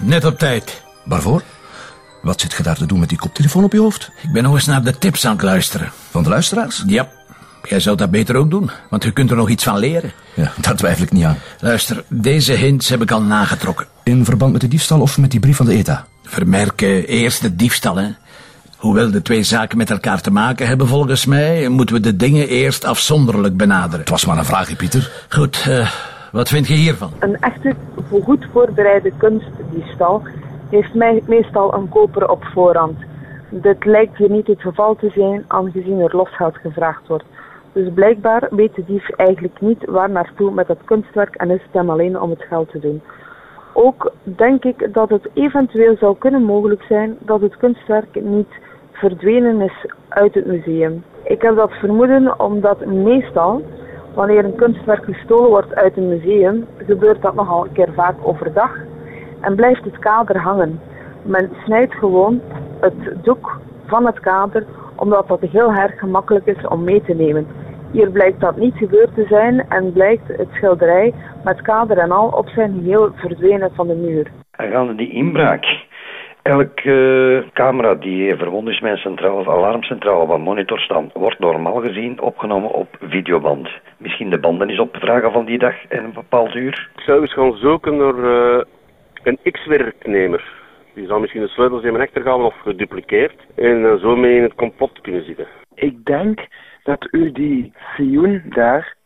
net op tijd. Waarvoor? Wat zit je daar te doen met die koptelefoon op je hoofd? Ik ben nog eens naar de tips aan het luisteren. Van de luisteraars? Ja, jij zou dat beter ook doen, want je kunt er nog iets van leren. Ja, daar twijfel ik niet aan. Luister, deze hints heb ik al nagetrokken. In verband met de diefstal of met die brief van de ETA? Vermerken eerst de diefstal, hè. Hoewel de twee zaken met elkaar te maken hebben volgens mij, moeten we de dingen eerst afzonderlijk benaderen. Het was maar een vraagje, Pieter. Goed, uh, wat vind je hiervan? Een echte, goed voorbereide kunstdiefstal heeft meestal een koper op voorhand. Dit lijkt hier niet het geval te zijn, aangezien er losgeld gevraagd wordt. Dus blijkbaar weet de dief eigenlijk niet waar naartoe met het kunstwerk en is het hem alleen om het geld te doen. Ook denk ik dat het eventueel zou kunnen mogelijk zijn dat het kunstwerk niet verdwenen is uit het museum. Ik heb dat vermoeden omdat meestal, wanneer een kunstwerk gestolen wordt uit een museum, gebeurt dat nogal een keer vaak overdag en blijft het kader hangen. Men snijdt gewoon het doek van het kader omdat dat heel erg gemakkelijk is om mee te nemen. Hier blijkt dat niet gebeurd te zijn en blijkt het schilderij met kader en al op zijn geheel verdwenen van de muur. Aangaande die inbraak. Elke camera die verbonden is met een centrale alarmcentrale of een monitor staan, wordt normaal gezien opgenomen op videoband. Misschien de banden is opvragen van die dag en een bepaald uur. Ik zou eens gaan zoeken naar uh, een X-werknemer. Die zou misschien de sleutels in mijn gaan of gedupliceerd en uh, zo mee in het complot kunnen zitten. Ik denk dat u die Sioen daar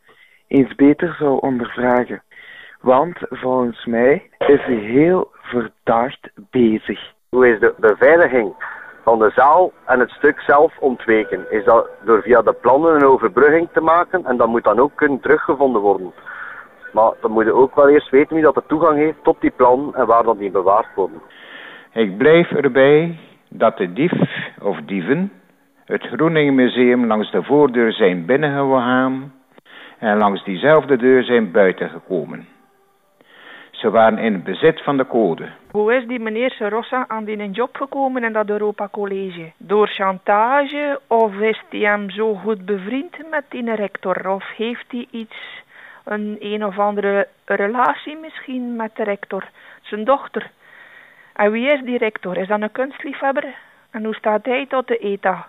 eens beter zou ondervragen. Want volgens mij is hij heel verdacht bezig. Hoe is de beveiliging van de zaal en het stuk zelf ontweken? Is dat door via de plannen een overbrugging te maken en dat moet dan ook kunnen teruggevonden worden? Maar dan moet je ook wel eerst weten wie dat de toegang heeft tot die plan en waar dat die bewaard worden. Ik blijf erbij dat de dief of dieven het Groeningen Museum langs de voordeur zijn binnengegaan en langs diezelfde deur zijn buitengekomen. Ze waren in bezit van de code. Hoe is die meneer Serossa aan die job gekomen in dat Europa College? Door chantage of is hij hem zo goed bevriend met die rector? Of heeft hij iets, een een of andere relatie misschien met de rector? Zijn dochter. En wie is die rector? Is dat een kunstliefhebber? En hoe staat hij tot de ETA?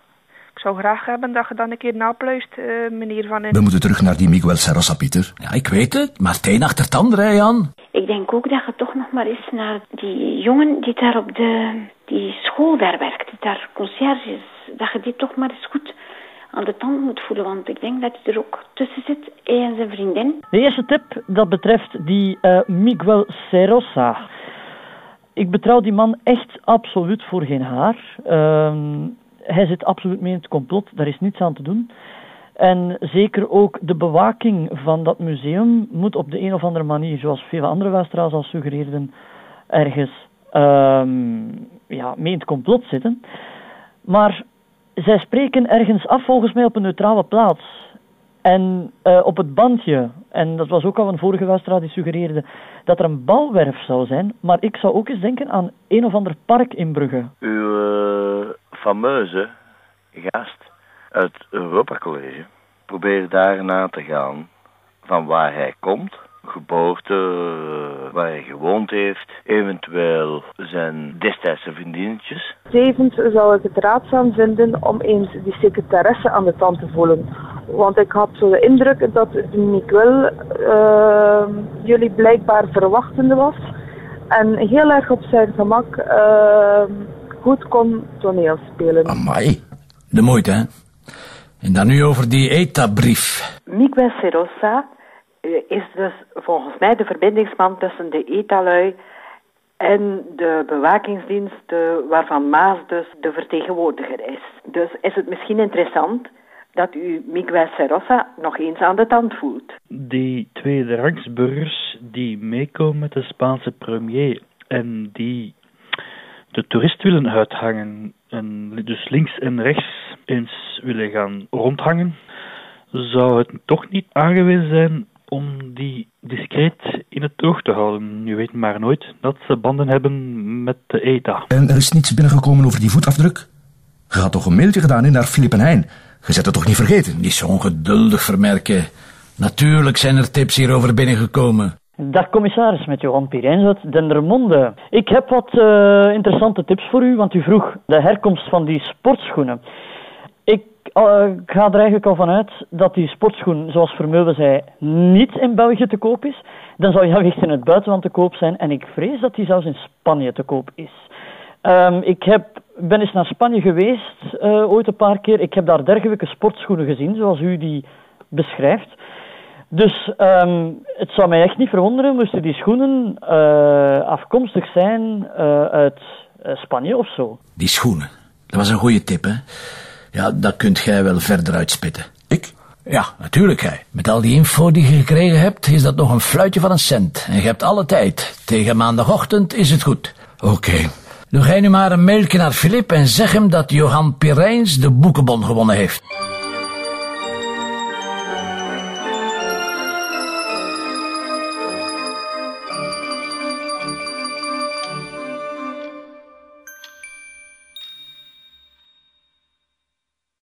Ik zou graag hebben dat je dan een keer napluist, uh, meneer Van We moeten terug naar die Miguel Serrosa, Pieter. Ja, ik weet het. Maar het een achter het andere, hè, Jan. Ik denk ook dat je toch nog maar eens naar die jongen die daar op de die school daar werkt, die daar conciërge is, dat je die toch maar eens goed aan de tand moet voelen, want ik denk dat hij er ook tussen zit, en zijn vriendin. De eerste tip, dat betreft die uh, Miguel Serrosa. Ik betrouw die man echt absoluut voor geen haar. Uh, hij zit absoluut mee in het complot, daar is niets aan te doen. En zeker ook de bewaking van dat museum moet op de een of andere manier, zoals vele andere luisteraars al suggereerden, ergens um, ja, mee in het complot zitten. Maar zij spreken ergens af, volgens mij, op een neutrale plaats. En uh, op het bandje, en dat was ook al een vorige luisteraar die suggereerde dat er een balwerf zou zijn, maar ik zou ook eens denken aan een of ander park in Brugge. Uw uh, fameuze gast uit Europa College probeert daar na te gaan van waar hij komt, geboorte, waar hij gewoond heeft, eventueel zijn destijdse vriendinnetjes. Zevens zou ik het raadzaam vinden om eens die secretaresse aan de tand te voelen. Want ik had zo de indruk dat Miguel uh, jullie blijkbaar verwachtende was. En heel erg op zijn gemak uh, goed kon toneelspelen. Amai. De moeite, hè? En dan nu over die ETA-brief. Miguel Serosa uh, is dus volgens mij de verbindingsman tussen de ETA-lui en de bewakingsdienst waarvan Maas dus de vertegenwoordiger is. Dus is het misschien interessant dat u Miguel Serrosa nog eens aan de tand voelt. Die tweede rangsburgers die meekomen met de Spaanse premier en die de toerist willen uithangen en dus links en rechts eens willen gaan rondhangen, zou het toch niet aangewezen zijn om die discreet in het oog te houden. Je weet maar nooit dat ze banden hebben met de ETA. En er is niets binnengekomen over die voetafdruk? Je had toch een mailtje gedaan in naar Filip en Heijn? Je zet het toch niet vergeten? Niet zo ongeduldig vermerken. Natuurlijk zijn er tips hierover binnengekomen. Dag commissaris, met Johan Pirijns uit Dendermonde. Ik heb wat uh, interessante tips voor u, want u vroeg de herkomst van die sportschoenen. Ik uh, ga er eigenlijk al vanuit dat die sportschoen, zoals Vermeulen zei, niet in België te koop is. Dan zou hij wellicht in het buitenland te koop zijn en ik vrees dat die zelfs in Spanje te koop is. Um, ik heb, ben eens naar Spanje geweest, uh, ooit een paar keer. Ik heb daar dergelijke sportschoenen gezien, zoals u die beschrijft. Dus um, het zou mij echt niet verwonderen moesten die schoenen uh, afkomstig zijn uh, uit Spanje of zo. Die schoenen, dat was een goede tip, hè? Ja, dat kunt jij wel verder uitspitten. Ik? Ja, natuurlijk gij. Met al die info die je gekregen hebt, is dat nog een fluitje van een cent. En je hebt alle tijd. Tegen maandagochtend is het goed. Oké. Okay. Doe jij nu maar een mailje naar Filip en zeg hem dat Johan Pirijns de boekenbon gewonnen heeft.